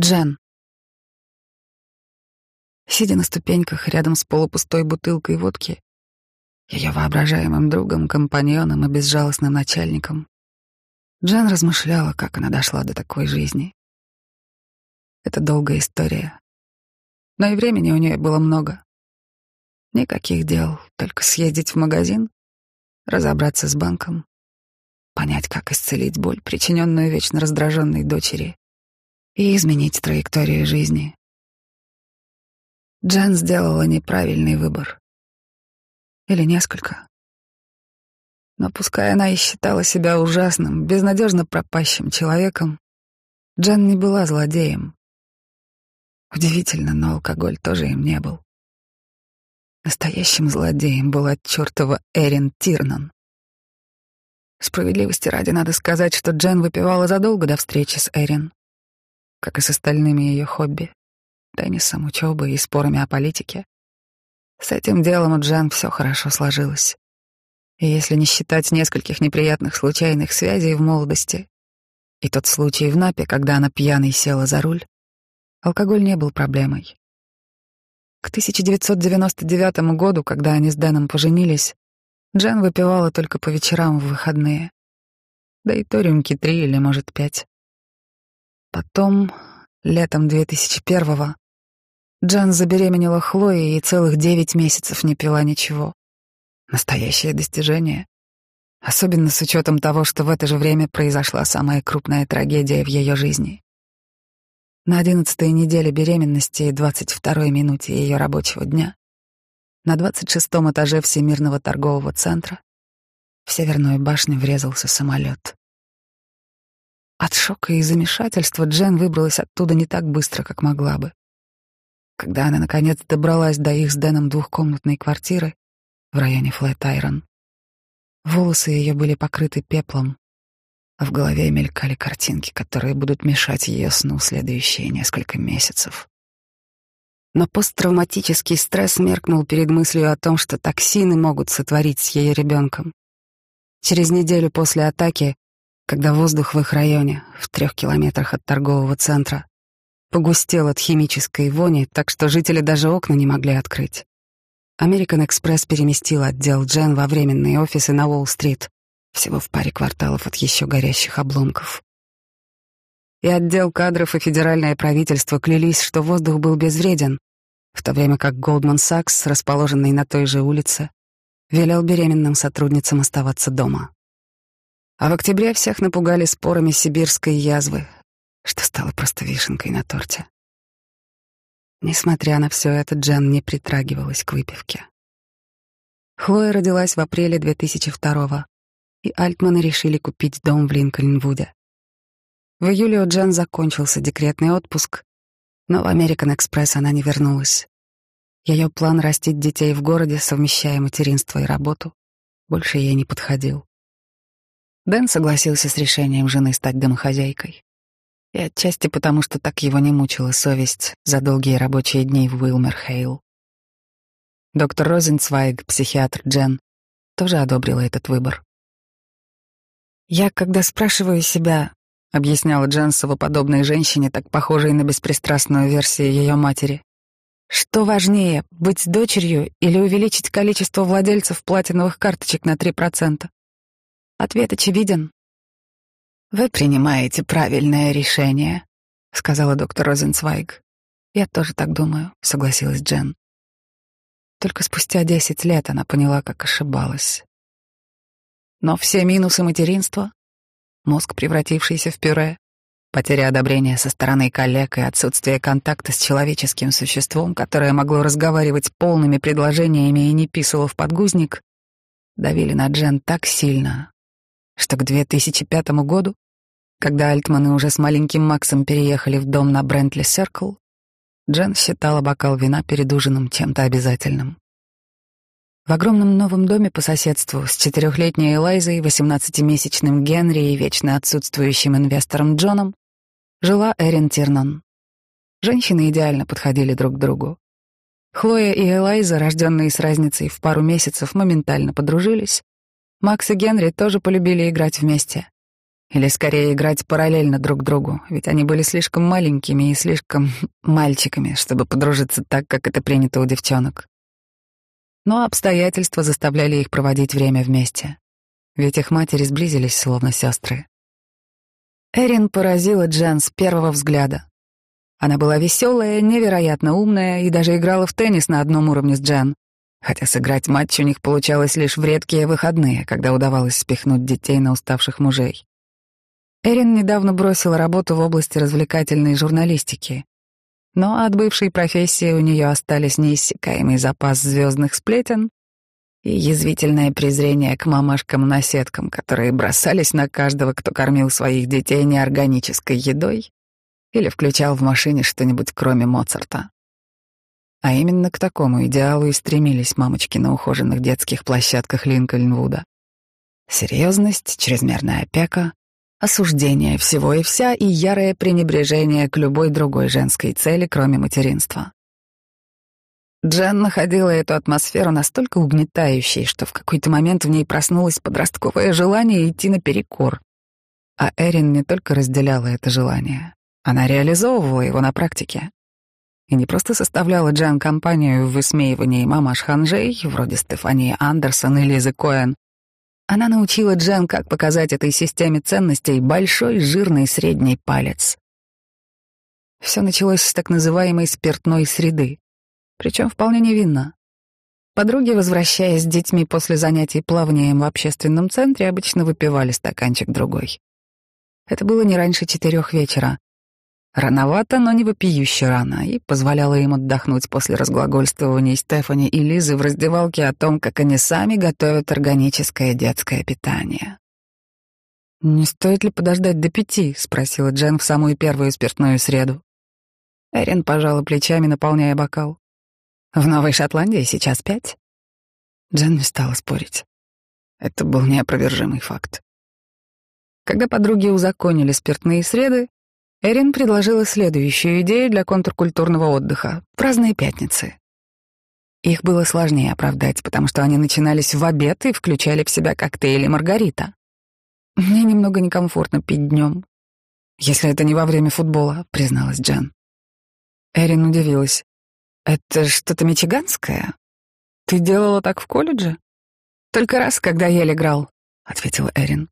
Джен. Сидя на ступеньках рядом с полупустой бутылкой водки, ее воображаемым другом, компаньоном и безжалостным начальником, Джен размышляла, как она дошла до такой жизни. Это долгая история. Но и времени у нее было много. Никаких дел, только съездить в магазин, разобраться с банком, понять, как исцелить боль, причиненную вечно раздраженной дочери, и изменить траекторию жизни. Джен сделала неправильный выбор. Или несколько. Но пускай она и считала себя ужасным, безнадежно пропащим человеком, Джен не была злодеем. Удивительно, но алкоголь тоже им не был. Настоящим злодеем была чертова Эрин Тирнан. Справедливости ради надо сказать, что Джен выпивала задолго до встречи с Эрин как и с остальными ее хобби — теннисом, учебой и спорами о политике. С этим делом у Джан все хорошо сложилось. И если не считать нескольких неприятных случайных связей в молодости и тот случай в Напе, когда она пьяной села за руль, алкоголь не был проблемой. К 1999 году, когда они с Дэном поженились, Джен выпивала только по вечерам в выходные. Да и то рюмки три или, может, пять. Потом, летом 2001-го, Джан забеременела Хлоей и целых девять месяцев не пила ничего. Настоящее достижение. Особенно с учетом того, что в это же время произошла самая крупная трагедия в ее жизни. На одиннадцатой неделе беременности и двадцать второй минуте ее рабочего дня на двадцать шестом этаже Всемирного торгового центра в Северную башню врезался самолет. От шока и замешательства Джен выбралась оттуда не так быстро, как могла бы. Когда она, наконец, добралась до их с Дэном двухкомнатной квартиры в районе Флэт-Айрон, волосы ее были покрыты пеплом, а в голове мелькали картинки, которые будут мешать ее сну следующие несколько месяцев. Но посттравматический стресс меркнул перед мыслью о том, что токсины могут сотворить с ее ребенком. Через неделю после атаки когда воздух в их районе, в трех километрах от торгового центра, погустел от химической вони, так что жители даже окна не могли открыть. American Express переместил отдел Джен во временные офисы на Уолл-стрит, всего в паре кварталов от еще горящих обломков. И отдел кадров и федеральное правительство клялись, что воздух был безвреден, в то время как Goldman Sachs, расположенный на той же улице, велел беременным сотрудницам оставаться дома. А в октябре всех напугали спорами сибирской язвы, что стало просто вишенкой на торте. Несмотря на все это, Джен не притрагивалась к выпивке. Хлоя родилась в апреле 2002-го, и Альтманы решили купить дом в Линкольнвуде. В июле у Джен закончился декретный отпуск, но в Express она не вернулась. Ее план растить детей в городе, совмещая материнство и работу, больше ей не подходил. Дэн согласился с решением жены стать домохозяйкой. И отчасти потому, что так его не мучила совесть за долгие рабочие дни в Уилмерхейл. Доктор Розенцвайг, психиатр Джен, тоже одобрила этот выбор. «Я, когда спрашиваю себя», — объясняла Дженсова подобной женщине, так похожей на беспристрастную версию ее матери, «что важнее, быть дочерью или увеличить количество владельцев платиновых карточек на 3%? Ответ очевиден. «Вы принимаете правильное решение», — сказала доктор Розенцвайг. «Я тоже так думаю», — согласилась Джен. Только спустя десять лет она поняла, как ошибалась. Но все минусы материнства — мозг, превратившийся в пюре, потеря одобрения со стороны коллег и отсутствие контакта с человеческим существом, которое могло разговаривать полными предложениями и не писало в подгузник, давили на Джен так сильно, что к 2005 году, когда Альтманы уже с маленьким Максом переехали в дом на Брентли Серкл, Джен считала бокал вина перед ужином чем-то обязательным. В огромном новом доме по соседству с четырехлетней Элайзой, восемнадцатимесячным Генри и вечно отсутствующим инвестором Джоном жила Эрин Тирнан. Женщины идеально подходили друг к другу. Хлоя и Элайза, рожденные с разницей в пару месяцев, моментально подружились, Макс и Генри тоже полюбили играть вместе. Или скорее играть параллельно друг другу, ведь они были слишком маленькими и слишком мальчиками, чтобы подружиться так, как это принято у девчонок. Но обстоятельства заставляли их проводить время вместе, ведь их матери сблизились словно сестры. Эрин поразила Джен с первого взгляда. Она была веселая, невероятно умная и даже играла в теннис на одном уровне с Джен, хотя сыграть матч у них получалось лишь в редкие выходные, когда удавалось спихнуть детей на уставших мужей. Эрин недавно бросила работу в области развлекательной журналистики. Но от бывшей профессии у нее остались неиссякаемый запас звездных сплетен и язвительное презрение к мамашкам-наседкам, которые бросались на каждого, кто кормил своих детей неорганической едой или включал в машине что-нибудь кроме Моцарта. А именно к такому идеалу и стремились мамочки на ухоженных детских площадках Линкольнвуда. Серьезность, чрезмерная опека, осуждение всего и вся и ярое пренебрежение к любой другой женской цели, кроме материнства. Джен находила эту атмосферу настолько угнетающей, что в какой-то момент в ней проснулось подростковое желание идти наперекор. А Эрин не только разделяла это желание, она реализовывала его на практике. И не просто составляла Джен компанию в высмеивании мамаш ханжей, вроде Стефании Андерсон и Лизы Коэн, она научила Джен, как показать этой системе ценностей большой жирный средний палец. Все началось с так называемой спиртной среды, причем вполне невинно. Подруги, возвращаясь с детьми после занятий плаванием в общественном центре, обычно выпивали стаканчик другой. Это было не раньше четырех вечера, Рановато, но не вопиюще рано, и позволяло им отдохнуть после разглагольствований Стефани и Лизы в раздевалке о том, как они сами готовят органическое детское питание. «Не стоит ли подождать до пяти?» — спросила Джен в самую первую спиртную среду. Эрин пожала плечами, наполняя бокал. «В Новой Шотландии сейчас пять?» Джен не стала спорить. Это был неопровержимый факт. Когда подруги узаконили спиртные среды, Эрин предложила следующую идею для контркультурного отдыха — праздные пятницы. Их было сложнее оправдать, потому что они начинались в обед и включали в себя коктейли Маргарита. Мне немного некомфортно пить днем. Если это не во время футбола, призналась Джен. Эрин удивилась. Это что-то мичиганское? Ты делала так в колледже? Только раз, когда Ель играл, ответила Эрин.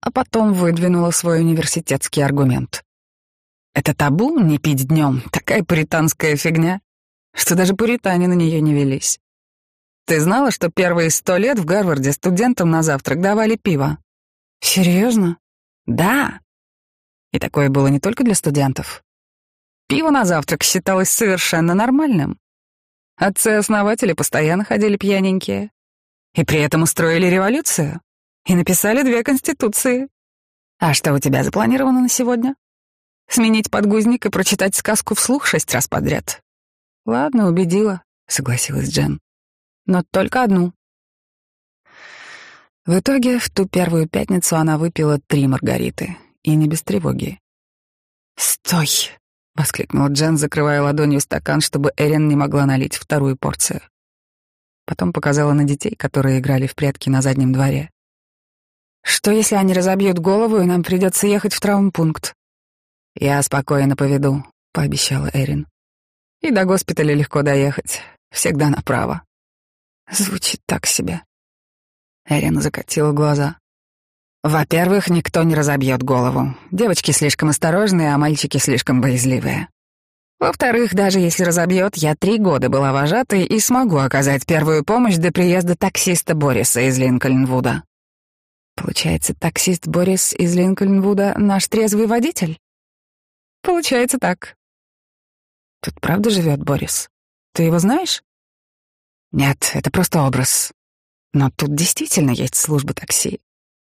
А потом выдвинула свой университетский аргумент. Это табу не пить днем, такая пуританская фигня, что даже пуритане на нее не велись. Ты знала, что первые сто лет в Гарварде студентам на завтрак давали пиво? Серьезно? Да. И такое было не только для студентов. Пиво на завтрак считалось совершенно нормальным. Отцы-основатели постоянно ходили пьяненькие. И при этом устроили революцию. И написали две конституции. А что у тебя запланировано на сегодня? Сменить подгузник и прочитать сказку вслух шесть раз подряд. Ладно, убедила, согласилась Джен. Но только одну. В итоге в ту первую пятницу она выпила три маргариты, и не без тревоги. «Стой!» — воскликнула Джен, закрывая ладонью стакан, чтобы Эрин не могла налить вторую порцию. Потом показала на детей, которые играли в прятки на заднем дворе. «Что, если они разобьют голову, и нам придется ехать в травмпункт?» «Я спокойно поведу», — пообещала Эрин. «И до госпиталя легко доехать. Всегда направо». Звучит так себе. Эрин закатила глаза. Во-первых, никто не разобьет голову. Девочки слишком осторожные, а мальчики слишком боязливые. Во-вторых, даже если разобьет, я три года была вожатой и смогу оказать первую помощь до приезда таксиста Бориса из Линкольнвуда. Получается, таксист Борис из Линкольнвуда — наш трезвый водитель? Получается так. Тут правда живет Борис? Ты его знаешь? Нет, это просто образ. Но тут действительно есть служба такси.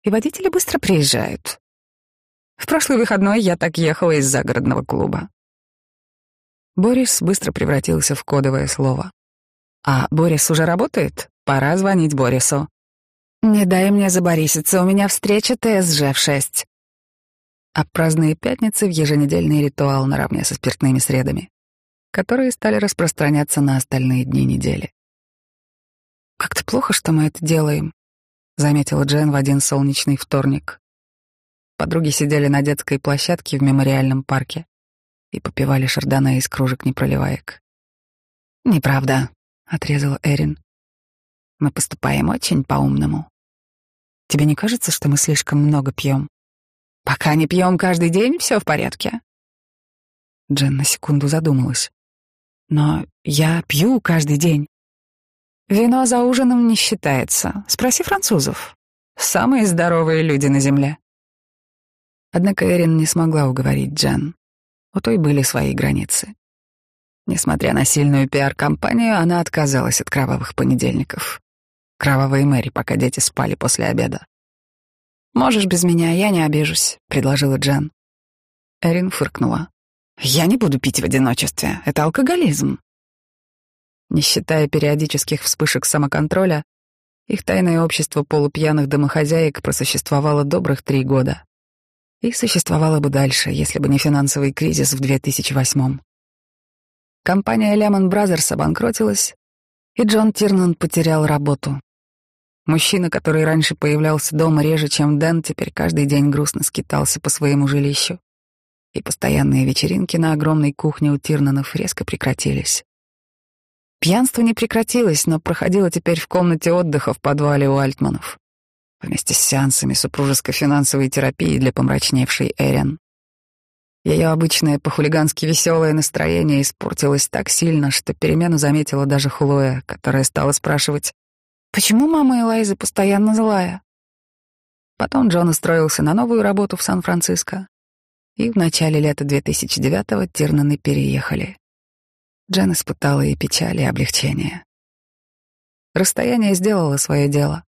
И водители быстро приезжают. В прошлый выходной я так ехала из загородного клуба. Борис быстро превратился в кодовое слово. А Борис уже работает? Пора звонить Борису. Не дай мне забориситься, у меня встреча ТСЖ в шесть а праздные пятницы в еженедельный ритуал наравне со спиртными средами, которые стали распространяться на остальные дни недели. «Как-то плохо, что мы это делаем», — заметила Джен в один солнечный вторник. Подруги сидели на детской площадке в мемориальном парке и попивали шардоне из кружек непроливаек. «Неправда», — отрезала Эрин. «Мы поступаем очень по-умному. Тебе не кажется, что мы слишком много пьем? Пока не пьем каждый день, все в порядке». Джен на секунду задумалась. «Но я пью каждый день. Вино за ужином не считается. Спроси французов. Самые здоровые люди на земле». Однако Эрин не смогла уговорить Джен. У той были свои границы. Несмотря на сильную пиар-компанию, она отказалась от кровавых понедельников. Кровавые Мэри, пока дети спали после обеда. «Можешь без меня, я не обижусь», — предложила Джен. Эрин фыркнула. «Я не буду пить в одиночестве. Это алкоголизм». Не считая периодических вспышек самоконтроля, их тайное общество полупьяных домохозяек просуществовало добрых три года и существовала бы дальше, если бы не финансовый кризис в 2008 Компания Lehman Brothers обанкротилась, и Джон Тирнан потерял работу. Мужчина, который раньше появлялся дома реже, чем Дэн, теперь каждый день грустно скитался по своему жилищу. И постоянные вечеринки на огромной кухне у Тирнанов резко прекратились. Пьянство не прекратилось, но проходило теперь в комнате отдыха в подвале у Альтманов вместе с сеансами супружеской финансовой терапии для помрачневшей Эрен. Ее обычное по-хулигански веселое настроение испортилось так сильно, что перемену заметила даже Хлоя, которая стала спрашивать, «Почему мама Элайзы постоянно злая?» Потом Джон устроился на новую работу в Сан-Франциско, и в начале лета 2009-го Тирнаны переехали. Джен испытала и печаль, и облегчение. Расстояние сделало свое дело.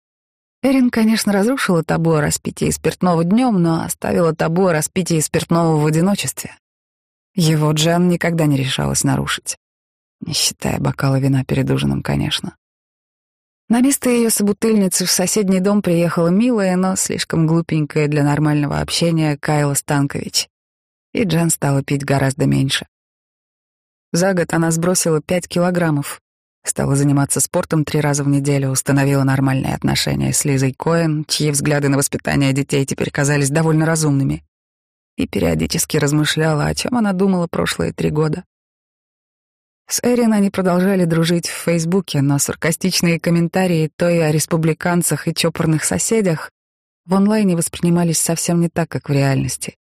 Эрин, конечно, разрушила табу о распитии спиртного днем, но оставила табу о распитии спиртного в одиночестве. Его Джен никогда не решалась нарушить. Не считая бокала вина перед ужином, конечно. На место ее собутыльницы в соседний дом приехала милая, но слишком глупенькая для нормального общения Кайла Станкович. И Джен стала пить гораздо меньше. За год она сбросила пять килограммов, Стала заниматься спортом три раза в неделю, установила нормальные отношения с Лизой Коэн, чьи взгляды на воспитание детей теперь казались довольно разумными. И периодически размышляла, о чем она думала прошлые три года. С Эрин они продолжали дружить в Фейсбуке, но саркастичные комментарии то и о республиканцах и чопорных соседях в онлайне воспринимались совсем не так, как в реальности.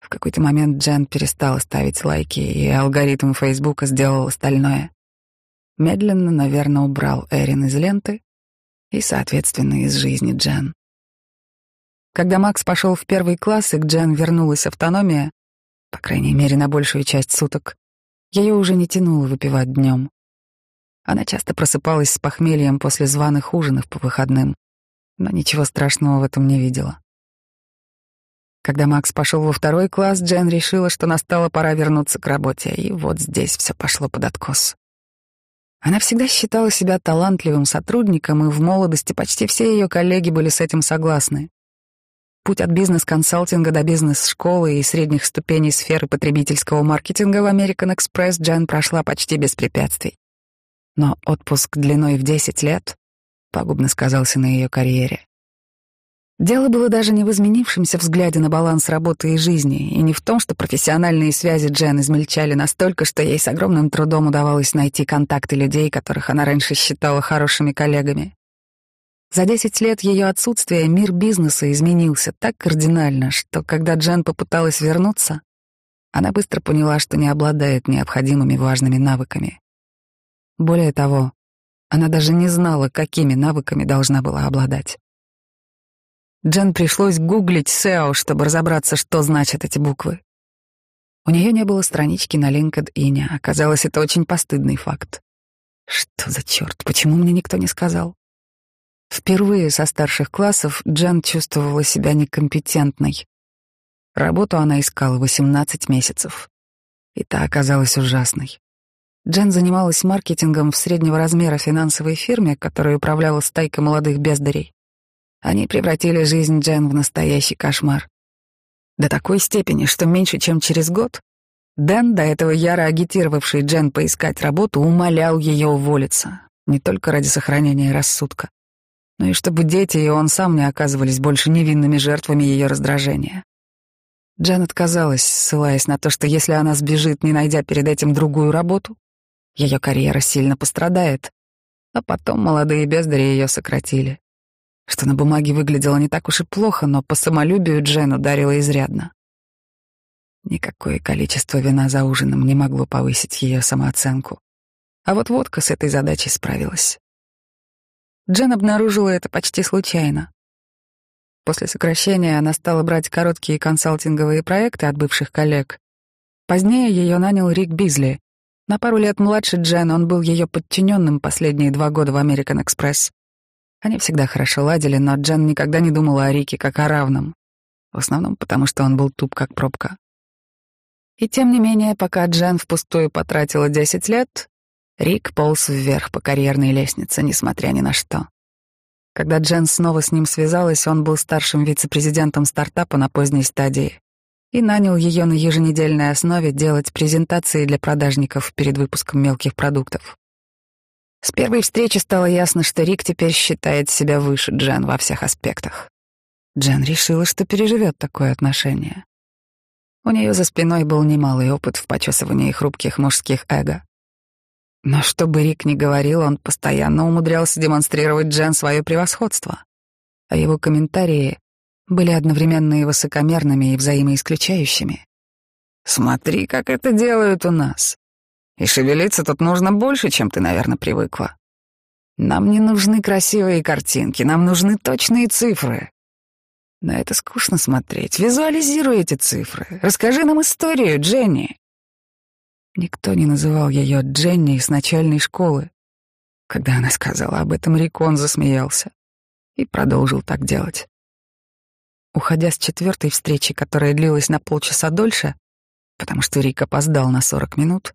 В какой-то момент Джен перестала ставить лайки, и алгоритм Фейсбука сделал остальное медленно, наверное, убрал Эрин из ленты и, соответственно, из жизни Джен. Когда Макс пошел в первый класс и к Джен вернулась автономия, по крайней мере, на большую часть суток, ее уже не тянуло выпивать днем. Она часто просыпалась с похмельем после званых ужинов по выходным, но ничего страшного в этом не видела. Когда Макс пошел во второй класс, Джен решила, что настала пора вернуться к работе, и вот здесь все пошло под откос. Она всегда считала себя талантливым сотрудником, и в молодости почти все ее коллеги были с этим согласны. Путь от бизнес-консалтинга до бизнес-школы и средних ступеней сферы потребительского маркетинга в American Express Джен прошла почти без препятствий. Но отпуск длиной в 10 лет пагубно сказался на ее карьере. Дело было даже не в изменившемся взгляде на баланс работы и жизни, и не в том, что профессиональные связи Джен измельчали настолько, что ей с огромным трудом удавалось найти контакты людей, которых она раньше считала хорошими коллегами. За 10 лет ее отсутствия мир бизнеса изменился так кардинально, что когда Джен попыталась вернуться, она быстро поняла, что не обладает необходимыми важными навыками. Более того, она даже не знала, какими навыками должна была обладать. Джен пришлось гуглить SEO, чтобы разобраться, что значат эти буквы. У нее не было странички на LinkedIn. Оказалось, это очень постыдный факт. Что за черт? Почему мне никто не сказал? Впервые со старших классов Джен чувствовала себя некомпетентной. Работу она искала 18 месяцев. И та оказалась ужасной. Джен занималась маркетингом в среднего размера финансовой фирме, которая управляла стайкой молодых бездарей. Они превратили жизнь Джен в настоящий кошмар. До такой степени, что меньше чем через год Дэн, до этого яро агитировавший Джен поискать работу, умолял ее уволиться, не только ради сохранения рассудка, Ну и чтобы дети и он сам не оказывались больше невинными жертвами ее раздражения. Джен отказалась, ссылаясь на то, что если она сбежит, не найдя перед этим другую работу, ее карьера сильно пострадает, а потом молодые бездари ее сократили. Что на бумаге выглядело не так уж и плохо, но по самолюбию Джен ударила изрядно. Никакое количество вина за ужином не могло повысить ее самооценку. А вот водка с этой задачей справилась. Джен обнаружила это почти случайно. После сокращения она стала брать короткие консалтинговые проекты от бывших коллег. Позднее ее нанял Рик Бизли. На пару лет младше Джен он был ее подчиненным последние два года в American Express. Они всегда хорошо ладили, но Джен никогда не думала о Рике как о равном. В основном потому, что он был туп как пробка. И тем не менее, пока Джен впустую потратила 10 лет, Рик полз вверх по карьерной лестнице, несмотря ни на что. Когда Джен снова с ним связалась, он был старшим вице-президентом стартапа на поздней стадии и нанял ее на еженедельной основе делать презентации для продажников перед выпуском мелких продуктов. С первой встречи стало ясно, что Рик теперь считает себя выше Джен во всех аспектах. Джен решила, что переживет такое отношение. У нее за спиной был немалый опыт в почесывании хрупких мужских эго. Но что бы Рик ни говорил, он постоянно умудрялся демонстрировать Джен свое превосходство. А его комментарии были одновременно и высокомерными, и взаимоисключающими. «Смотри, как это делают у нас. И шевелиться тут нужно больше, чем ты, наверное, привыкла. Нам не нужны красивые картинки, нам нужны точные цифры. На это скучно смотреть. Визуализируй эти цифры. Расскажи нам историю, Дженни. Никто не называл ее Дженни с начальной школы. Когда она сказала об этом, Рикон засмеялся и продолжил так делать. Уходя с четвертой встречи, которая длилась на полчаса дольше, потому что Рик опоздал на сорок минут,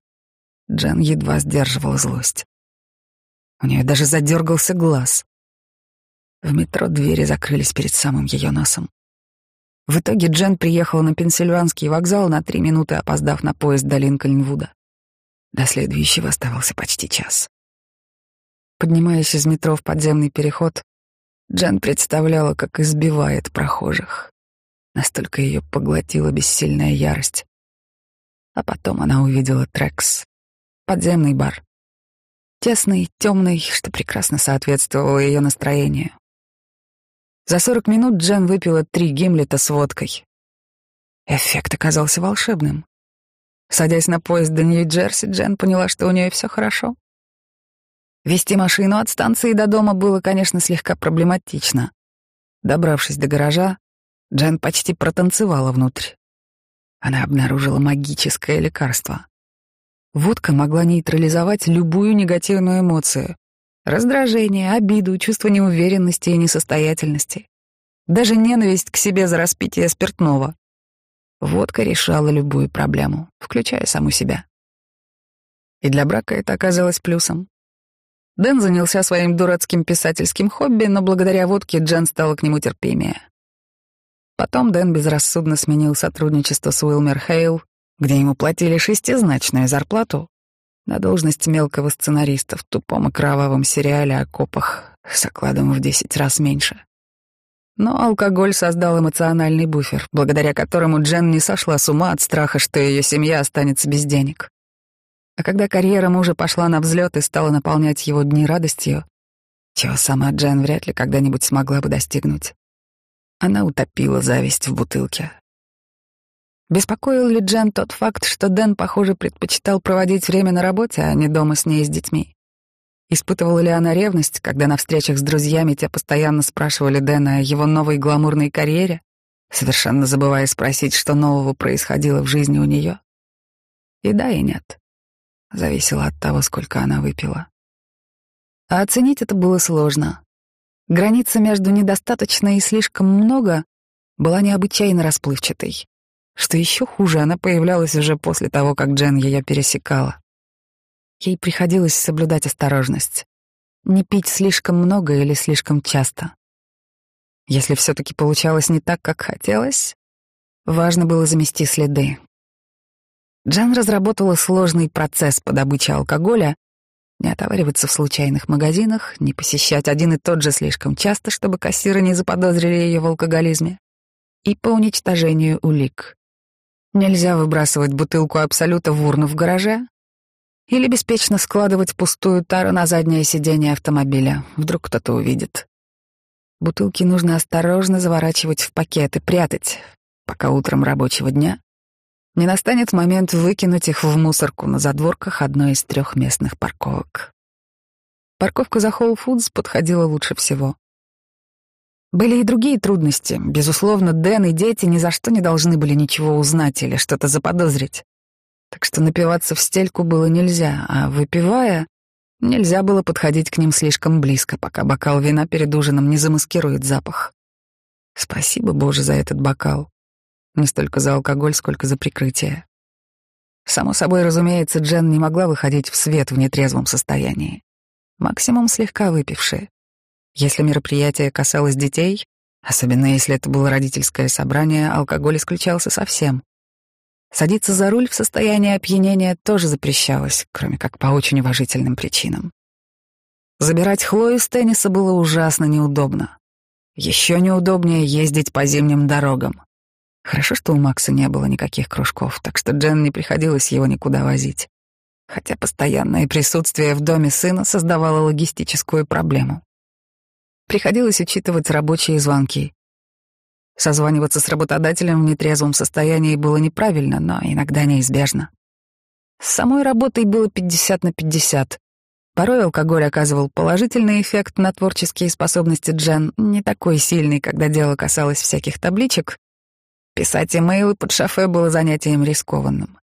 Джен едва сдерживала злость. У нее даже задергался глаз. В метро двери закрылись перед самым ее носом. В итоге Джен приехала на Пенсильванский вокзал на три минуты, опоздав на поезд до Линкольнвуда. До следующего оставался почти час. Поднимаясь из метро в подземный переход, Джен представляла, как избивает прохожих. Настолько ее поглотила бессильная ярость. А потом она увидела Трекс, подземный бар. Тесный, темный, что прекрасно соответствовало ее настроению. За сорок минут Джен выпила три гимлета с водкой. Эффект оказался волшебным. Садясь на поезд до Нью-Джерси, Джен поняла, что у нее все хорошо. Вести машину от станции до дома было, конечно, слегка проблематично. Добравшись до гаража, Джен почти протанцевала внутрь. Она обнаружила магическое лекарство. Водка могла нейтрализовать любую негативную эмоцию, Раздражение, обиду, чувство неуверенности и несостоятельности. Даже ненависть к себе за распитие спиртного. Водка решала любую проблему, включая саму себя. И для брака это оказалось плюсом. Дэн занялся своим дурацким писательским хобби, но благодаря водке Джен стала к нему терпимее. Потом Дэн безрассудно сменил сотрудничество с Уилмер Хейл, где ему платили шестизначную зарплату, на должность мелкого сценариста в тупом и кровавом сериале о копах с окладом в десять раз меньше. Но алкоголь создал эмоциональный буфер, благодаря которому Джен не сошла с ума от страха, что ее семья останется без денег. А когда карьера мужа пошла на взлет и стала наполнять его дни радостью, чего сама Джен вряд ли когда-нибудь смогла бы достигнуть, она утопила зависть в бутылке, Беспокоил ли Джен тот факт, что Дэн, похоже, предпочитал проводить время на работе, а не дома с ней с детьми? Испытывала ли она ревность, когда на встречах с друзьями те постоянно спрашивали Дэна о его новой гламурной карьере, совершенно забывая спросить, что нового происходило в жизни у нее? И да, и нет. Зависело от того, сколько она выпила. А оценить это было сложно. Граница между недостаточно и слишком много была необычайно расплывчатой. Что еще хуже, она появлялась уже после того, как Джен ее пересекала. Ей приходилось соблюдать осторожность. Не пить слишком много или слишком часто. Если все-таки получалось не так, как хотелось, важно было замести следы. Джен разработала сложный процесс по добыче алкоголя, не отовариваться в случайных магазинах, не посещать один и тот же слишком часто, чтобы кассиры не заподозрили ее в алкоголизме, и по уничтожению улик. Нельзя выбрасывать бутылку абсолюта в урну в гараже или беспечно складывать пустую тару на заднее сиденье автомобиля. Вдруг кто-то увидит. Бутылки нужно осторожно заворачивать в пакет и прятать, пока утром рабочего дня не настанет момент выкинуть их в мусорку на задворках одной из трех местных парковок. Парковка за Whole Foods подходила лучше всего. Были и другие трудности. Безусловно, Дэн и дети ни за что не должны были ничего узнать или что-то заподозрить. Так что напиваться в стельку было нельзя, а выпивая, нельзя было подходить к ним слишком близко, пока бокал вина перед ужином не замаскирует запах. Спасибо, Боже, за этот бокал. Не столько за алкоголь, сколько за прикрытие. Само собой, разумеется, Джен не могла выходить в свет в нетрезвом состоянии. Максимум слегка выпившие. Если мероприятие касалось детей, особенно если это было родительское собрание, алкоголь исключался совсем. Садиться за руль в состоянии опьянения тоже запрещалось, кроме как по очень уважительным причинам. Забирать Хлою с тенниса было ужасно неудобно. Еще неудобнее ездить по зимним дорогам. Хорошо, что у Макса не было никаких кружков, так что Джен не приходилось его никуда возить. Хотя постоянное присутствие в доме сына создавало логистическую проблему. Приходилось учитывать рабочие звонки. Созваниваться с работодателем в нетрезвом состоянии было неправильно, но иногда неизбежно. С самой работой было 50 на 50. Порой алкоголь оказывал положительный эффект на творческие способности Джен, не такой сильный, когда дело касалось всяких табличек, Писать имейлы под шофе было занятием рискованным.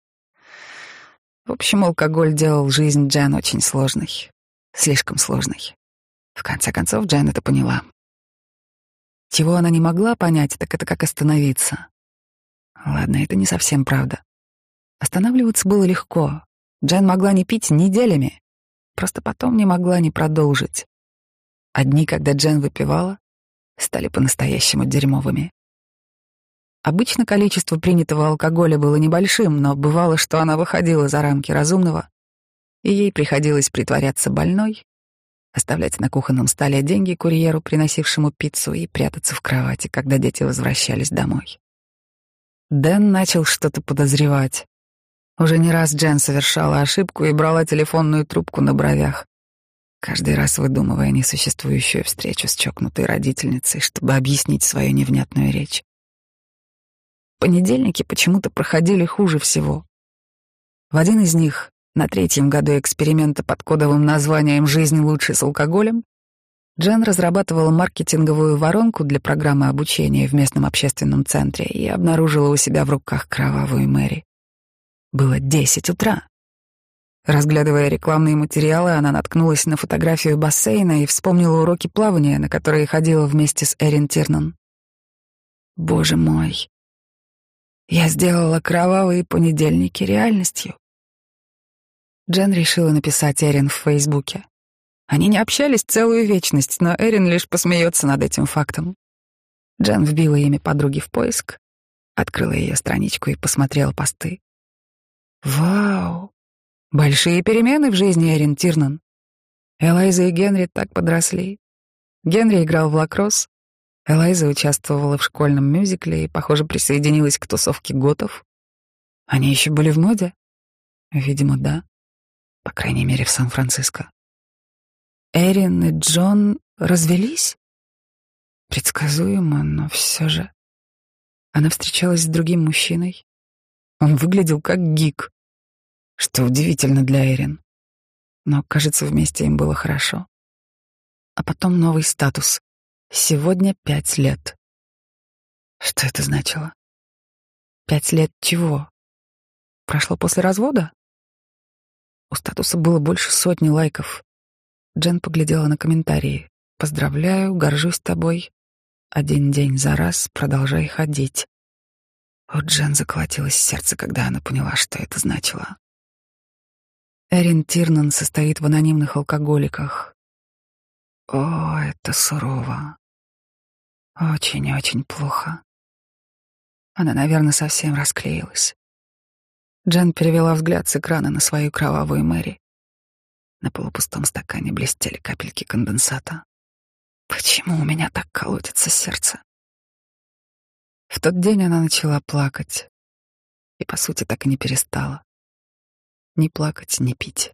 В общем, алкоголь делал жизнь Джен очень сложной. Слишком сложной. В конце концов, Джен это поняла. Чего она не могла понять, так это как остановиться. Ладно, это не совсем правда. Останавливаться было легко. Джен могла не пить неделями. Просто потом не могла не продолжить. Одни, когда Джен выпивала, стали по-настоящему дерьмовыми. Обычно количество принятого алкоголя было небольшим, но бывало, что она выходила за рамки разумного, и ей приходилось притворяться больной, оставлять на кухонном столе деньги курьеру, приносившему пиццу, и прятаться в кровати, когда дети возвращались домой. Дэн начал что-то подозревать. Уже не раз Джен совершала ошибку и брала телефонную трубку на бровях, каждый раз выдумывая несуществующую встречу с чокнутой родительницей, чтобы объяснить свою невнятную речь. Понедельники почему-то проходили хуже всего. В один из них, на третьем году эксперимента под кодовым названием «Жизнь лучше с алкоголем», Джен разрабатывала маркетинговую воронку для программы обучения в местном общественном центре и обнаружила у себя в руках кровавую Мэри. Было десять утра. Разглядывая рекламные материалы, она наткнулась на фотографию бассейна и вспомнила уроки плавания, на которые ходила вместе с Эрин Тирнан. Боже мой, я сделала кровавые понедельники реальностью. Джен решила написать Эрин в Фейсбуке. Они не общались целую вечность, но Эрин лишь посмеется над этим фактом. Джен вбила имя подруги в поиск, открыла ее страничку и посмотрела посты. Вау! Большие перемены в жизни Эрин Тирнан. Элайза и Генри так подросли. Генри играл в лакросс, Элайза участвовала в школьном мюзикле и, похоже, присоединилась к тусовке готов. Они еще были в моде? Видимо, да. По крайней мере, в Сан-Франциско. Эрин и Джон развелись? Предсказуемо, но все же. Она встречалась с другим мужчиной. Он выглядел как гик, что удивительно для Эрин. Но, кажется, вместе им было хорошо. А потом новый статус. Сегодня пять лет. Что это значило? Пять лет чего? Прошло после развода? У статуса было больше сотни лайков. Джен поглядела на комментарии. «Поздравляю, горжусь тобой. Один день за раз, продолжай ходить». У Джен заколотилось сердце, когда она поняла, что это значило. Эрин Тирнан состоит в анонимных алкоголиках. О, это сурово. Очень-очень плохо. Она, наверное, совсем расклеилась. Джен перевела взгляд с экрана на свою кровавую Мэри. На полупустом стакане блестели капельки конденсата. Почему у меня так колотится сердце? В тот день она начала плакать. И, по сути, так и не перестала. Ни плакать, ни пить.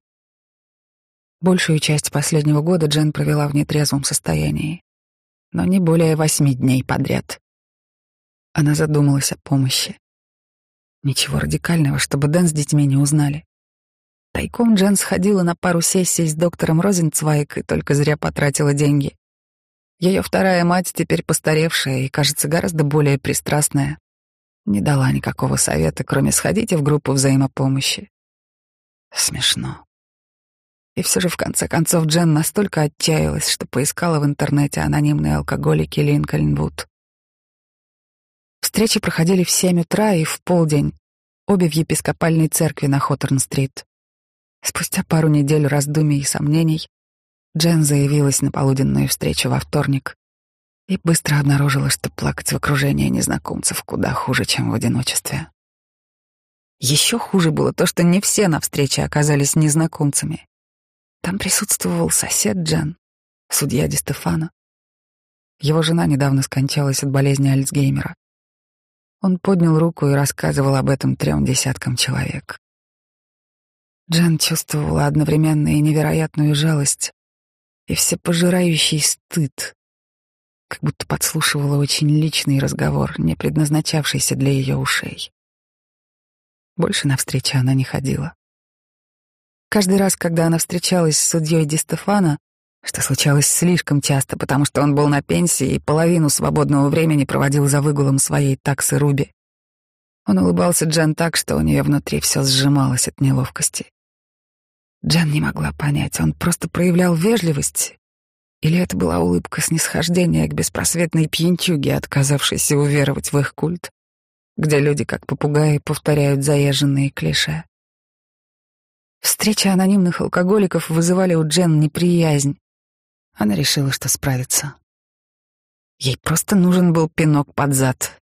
Большую часть последнего года Джен провела в нетрезвом состоянии, но не более восьми дней подряд. Она задумалась о помощи. Ничего радикального, чтобы Дэн с детьми не узнали. Тайком Джен сходила на пару сессий с доктором Розенцвайк и только зря потратила деньги. Ее вторая мать, теперь постаревшая и, кажется, гораздо более пристрастная, не дала никакого совета, кроме «сходите в группу взаимопомощи». Смешно. И все же, в конце концов, Джен настолько отчаялась, что поискала в интернете анонимные алкоголики Линкольнвуд. Встречи проходили в семь утра и в полдень, обе в епископальной церкви на Хоторн-стрит. Спустя пару недель раздумий и сомнений Джен заявилась на полуденную встречу во вторник и быстро обнаружила, что плакать в окружении незнакомцев куда хуже, чем в одиночестве. Еще хуже было то, что не все на встрече оказались незнакомцами. Там присутствовал сосед Джен, судья Ди Стефано. Его жена недавно скончалась от болезни Альцгеймера. Он поднял руку и рассказывал об этом трем десяткам человек. Джен чувствовала одновременно и невероятную жалость, и всепожирающий стыд, как будто подслушивала очень личный разговор, не предназначавшийся для ее ушей. Больше на встречи она не ходила. Каждый раз, когда она встречалась с судьей Ди Стефано, что случалось слишком часто, потому что он был на пенсии и половину свободного времени проводил за выгулом своей таксы Руби. Он улыбался Джен так, что у нее внутри все сжималось от неловкости. Джен не могла понять, он просто проявлял вежливость, или это была улыбка снисхождения к беспросветной пьянчуге, отказавшейся уверовать в их культ, где люди, как попугаи, повторяют заезженные клише. Встречи анонимных алкоголиков вызывали у Джен неприязнь. Она решила, что справится. Ей просто нужен был пинок под зад.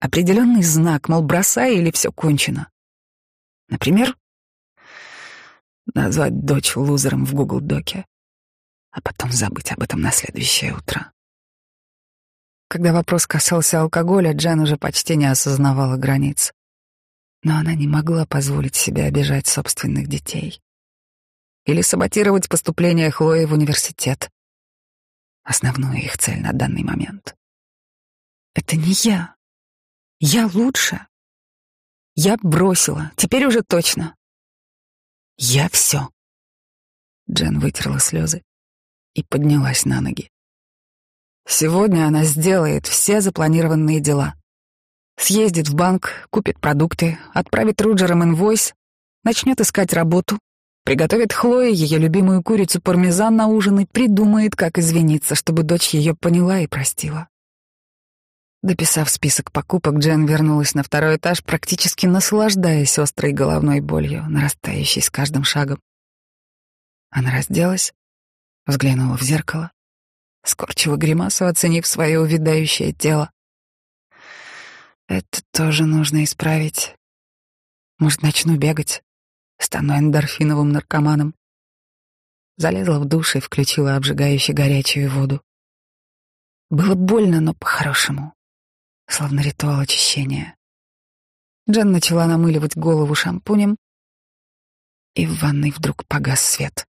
Определенный знак, мол, бросай или все кончено. Например, назвать дочь лузером в Google Доке, а потом забыть об этом на следующее утро. Когда вопрос касался алкоголя, Джен уже почти не осознавала границ. Но она не могла позволить себе обижать собственных детей. Или саботировать поступление Хлои в университет. Основную их цель на данный момент. Это не я. Я лучше. Я бросила. Теперь уже точно. Я все. Джен вытерла слезы и поднялась на ноги. Сегодня она сделает все запланированные дела. Съездит в банк, купит продукты, отправит Руджерам инвойс, начнет искать работу, приготовит Хлое ее любимую курицу пармезан на ужин и придумает, как извиниться, чтобы дочь ее поняла и простила. Дописав список покупок, Джен вернулась на второй этаж, практически наслаждаясь острой головной болью, нарастающей с каждым шагом. Она разделась, взглянула в зеркало, скорчила гримасу, оценив свое увядающее тело. Это тоже нужно исправить. Может, начну бегать, стану эндорфиновым наркоманом. Залезла в душ и включила обжигающую горячую воду. Было больно, но по-хорошему словно ритуал очищения. Джен начала намыливать голову шампунем, и в ванной вдруг погас свет.